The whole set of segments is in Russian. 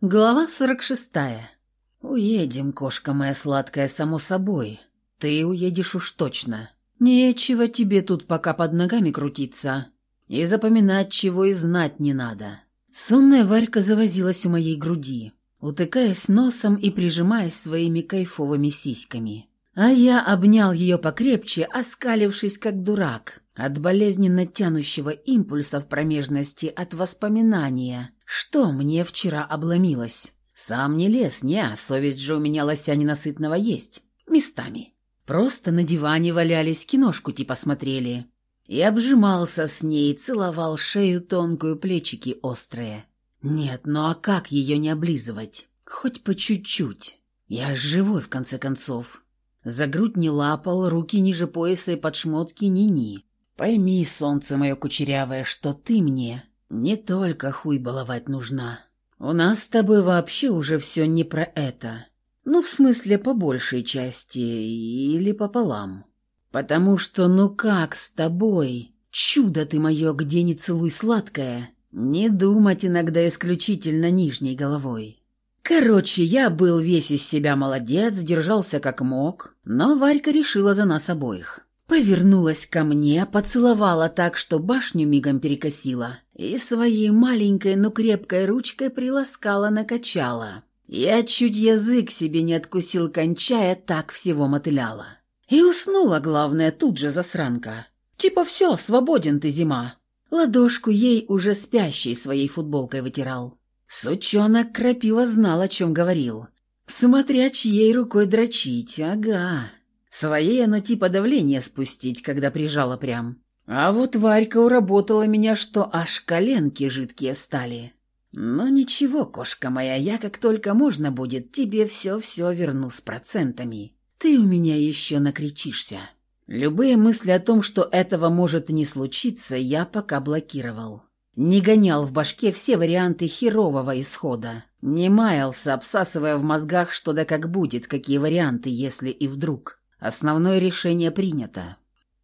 Глава 46. «Уедем, кошка моя сладкая, само собой. Ты уедешь уж точно. Нечего тебе тут пока под ногами крутиться. И запоминать, чего и знать не надо». Сонная Варька завозилась у моей груди, утыкаясь носом и прижимаясь своими кайфовыми сиськами. А я обнял ее покрепче, оскалившись как дурак, от болезненно тянущего импульса в промежности от воспоминания – что мне вчера обломилось? Сам не лез, не, а совесть же у меня лося ненасытного есть. Местами. Просто на диване валялись, киношку типа смотрели. И обжимался с ней, целовал шею тонкую, плечики острые. Нет, ну а как ее не облизывать? Хоть по чуть-чуть. Я живой, в конце концов. За грудь не лапал, руки ниже пояса и под шмотки ни-ни. Пойми, солнце мое кучерявое, что ты мне не только хуй баловать нужна. У нас с тобой вообще уже все не про это. Ну, в смысле, по большей части или пополам. Потому что ну как с тобой? Чудо ты мое, где не целуй сладкое. Не думать иногда исключительно нижней головой. Короче, я был весь из себя молодец, держался как мог, но Варька решила за нас обоих. Повернулась ко мне, поцеловала так, что башню мигом перекосила, и своей маленькой, но крепкой ручкой приласкала, накачала. Я чуть язык себе не откусил, кончая, так всего мотыляла. И уснула, главное, тут же засранка. Типа все, свободен ты, зима. Ладошку ей уже спящей своей футболкой вытирал. Сучонок крапива знал, о чем говорил. Смотря чьей рукой дрочить, ага. Своей оно типа давление спустить, когда прижала прям. А вот Варька уработала меня, что аж коленки жидкие стали. Но ничего, кошка моя, я как только можно будет, тебе все-все верну с процентами. Ты у меня еще накричишься. Любые мысли о том, что этого может не случиться, я пока блокировал. Не гонял в башке все варианты херового исхода. Не маялся, обсасывая в мозгах, что да как будет, какие варианты, если и вдруг. Основное решение принято.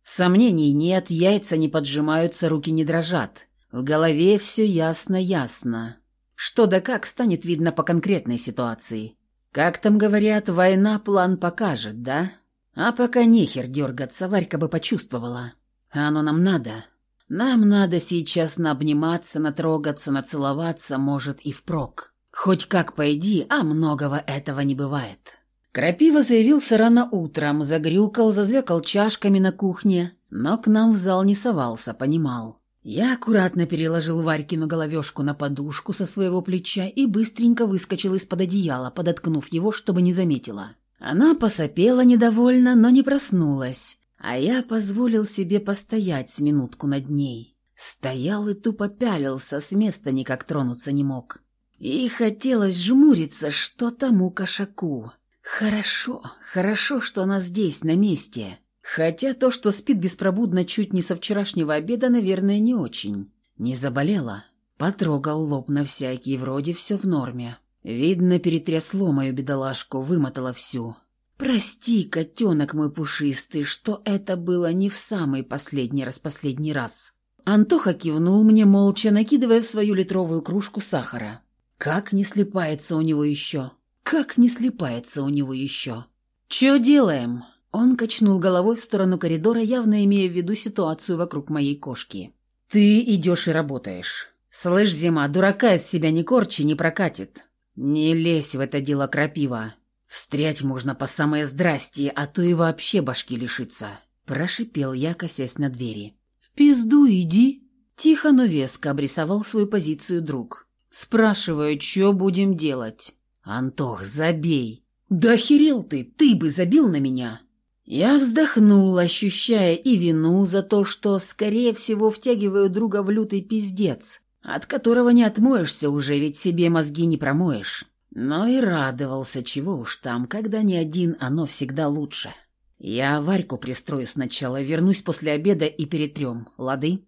Сомнений нет, яйца не поджимаются, руки не дрожат. В голове все ясно-ясно. Что да как станет видно по конкретной ситуации. Как там говорят, война план покажет, да? А пока нехер дергаться, Варька бы почувствовала. А оно нам надо. Нам надо сейчас наобниматься, натрогаться, нацеловаться, может и впрок. Хоть как пойди, а многого этого не бывает. Крапива заявился рано утром, загрюкал, зазвякал чашками на кухне, но к нам в зал не совался, понимал. Я аккуратно переложил Варькину головешку на подушку со своего плеча и быстренько выскочил из-под одеяла, подоткнув его, чтобы не заметила. Она посопела недовольно, но не проснулась, а я позволил себе постоять с минутку над ней. Стоял и тупо пялился, с места никак тронуться не мог. И хотелось жмуриться, что тому кошаку. Хорошо, хорошо, что она здесь, на месте. Хотя то, что спит беспробудно чуть не со вчерашнего обеда, наверное, не очень. Не заболела. Потрогал лоб на всякий, вроде все в норме. Видно, перетрясло мою бедолашку, вымотала всю. «Прости, котенок мой пушистый, что это было не в самый последний раз последний раз». Антоха кивнул мне молча, накидывая в свою литровую кружку сахара. «Как не слепается у него еще?» Как не слепается у него еще? «Че делаем?» Он качнул головой в сторону коридора, явно имея в виду ситуацию вокруг моей кошки. «Ты идешь и работаешь. Слышь, Зима, дурака из себя не корчи, не прокатит. Не лезь в это дело крапива. Встрять можно по самое здрасте, а то и вообще башки лишиться». Прошипел я, косясь на двери. «В пизду иди!» Тихо, но веско обрисовал свою позицию друг. «Спрашиваю, что будем делать?» «Антох, забей!» «Да охерел ты! Ты бы забил на меня!» Я вздохнул, ощущая и вину за то, что, скорее всего, втягиваю друга в лютый пиздец, от которого не отмоешься уже, ведь себе мозги не промоешь. Но и радовался, чего уж там, когда не один, оно всегда лучше. Я Варьку пристрою сначала, вернусь после обеда и перетрем, лады?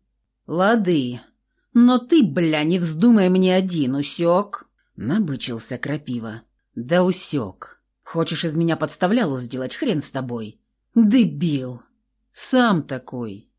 Лады. Но ты, бля, не вздумай мне один, усек? Набычился крапива. Да усек. Хочешь из меня подставлялу сделать, хрен с тобой. Дебил. Сам такой.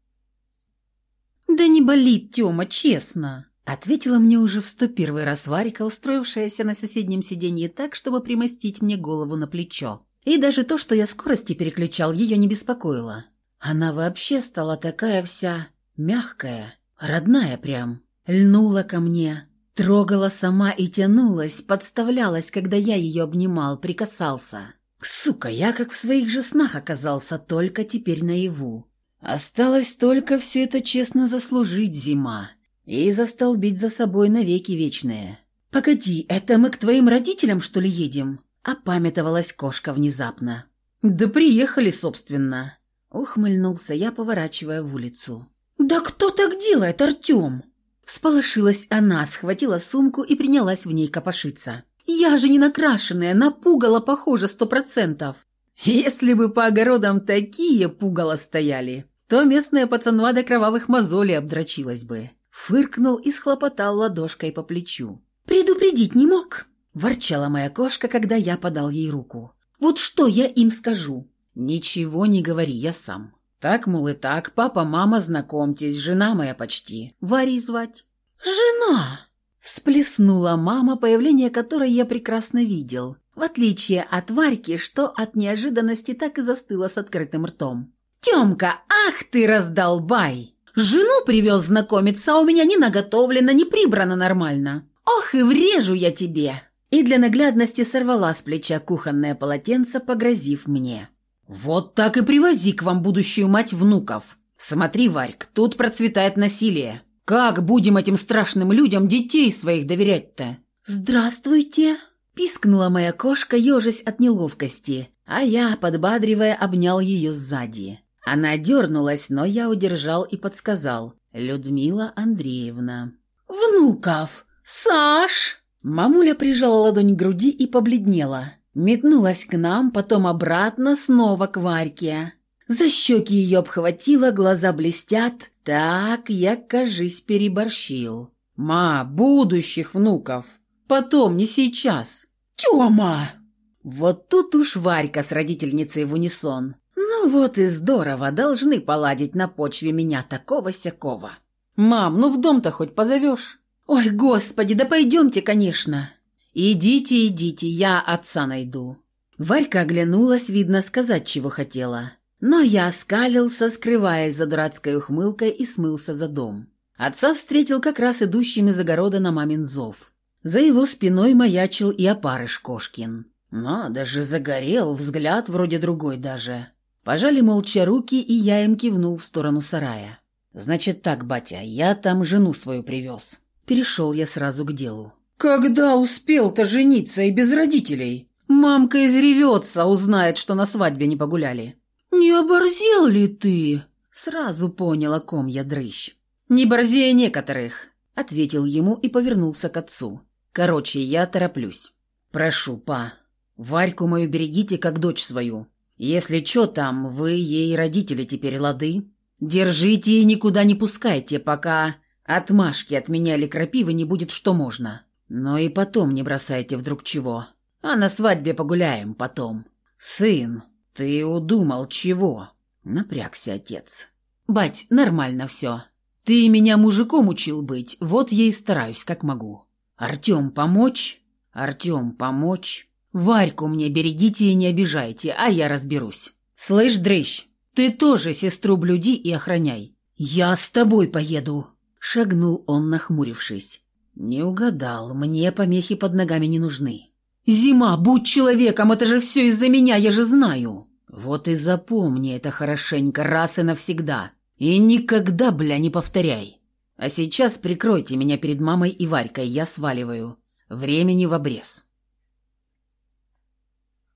Да не болит, Тёма, честно. Ответила мне уже в сто первый раз Варика, устроившаяся на соседнем сиденье так, чтобы примостить мне голову на плечо. И даже то, что я скорости переключал, ее не беспокоило. Она вообще стала такая вся мягкая, родная прям. Льнула ко мне, трогала сама и тянулась, подставлялась, когда я ее обнимал, прикасался. Сука, я как в своих же снах оказался, только теперь наяву. Осталось только все это честно заслужить, зима и застолбить за собой навеки вечные. «Погоди, это мы к твоим родителям, что ли, едем?» – опамятовалась кошка внезапно. «Да приехали, собственно», – ухмыльнулся я, поворачивая в улицу. «Да кто так делает, Артем?» Всполошилась она, схватила сумку и принялась в ней копошиться. «Я же не накрашенная, на пугало похоже сто процентов». Если бы по огородам такие пугало стояли, то местная пацанва до кровавых мозолей обдрочилась бы. Фыркнул и схлопотал ладошкой по плечу. «Предупредить не мог?» – ворчала моя кошка, когда я подал ей руку. «Вот что я им скажу?» «Ничего не говори, я сам». «Так, мол, и так, папа, мама, знакомьтесь, жена моя почти. Вари звать». «Жена!» – всплеснула мама, появление которой я прекрасно видел, в отличие от Варьки, что от неожиданности так и застыла с открытым ртом. «Тёмка, ах ты раздолбай!» Жену привез знакомиться, а у меня не наготовлено, не прибрано нормально. Ох, и врежу я тебе!» И для наглядности сорвала с плеча кухонное полотенце, погрозив мне. «Вот так и привози к вам будущую мать внуков. Смотри, Варьк, тут процветает насилие. Как будем этим страшным людям детей своих доверять-то?» «Здравствуйте!» – пискнула моя кошка, ежась от неловкости, а я, подбадривая, обнял ее сзади. Она дернулась, но я удержал и подсказал. «Людмила Андреевна». «Внуков! Саш!» Мамуля прижала ладонь к груди и побледнела. Метнулась к нам, потом обратно, снова к Варьке. За щеки ее обхватила, глаза блестят. Так, я, кажись, переборщил. «Ма, будущих внуков! Потом, не сейчас!» «Тема!» Вот тут уж Варька с родительницей в унисон. «Ну вот и здорово, должны поладить на почве меня такого-сякого». «Мам, ну в дом-то хоть позовешь?» «Ой, господи, да пойдемте, конечно». «Идите, идите, я отца найду». Варька оглянулась, видно, сказать, чего хотела. Но я оскалился, скрываясь за дурацкой ухмылкой, и смылся за дом. Отца встретил как раз идущим из огорода на мамин зов. За его спиной маячил и опарыш Кошкин. Надо же, загорел, взгляд вроде другой даже. Пожали молча руки, и я им кивнул в сторону сарая. «Значит так, батя, я там жену свою привез». Перешел я сразу к делу. «Когда успел-то жениться и без родителей? Мамка изревется, узнает, что на свадьбе не погуляли». «Не оборзел ли ты?» Сразу понял, о ком я дрыщ. «Не борзее некоторых», — ответил ему и повернулся к отцу. «Короче, я тороплюсь. Прошу, па, Варьку мою берегите, как дочь свою. Если чё там, вы ей родители теперь лады. Держите и никуда не пускайте, пока отмашки от меня или крапивы не будет что можно. Но и потом не бросайте вдруг чего. А на свадьбе погуляем потом. Сын, ты удумал чего? Напрягся отец. Бать, нормально все. Ты меня мужиком учил быть, вот я и стараюсь, как могу. Артем, помочь? Артем, помочь? Варьку мне берегите и не обижайте, а я разберусь. Слышь, дрыщ, ты тоже сестру блюди и охраняй. Я с тобой поеду, шагнул он, нахмурившись. Не угадал, мне помехи под ногами не нужны. Зима, будь человеком, это же все из-за меня, я же знаю. Вот и запомни это хорошенько раз и навсегда. И никогда, бля, не повторяй. А сейчас прикройте меня перед мамой и Варькой, я сваливаю. Времени в обрез.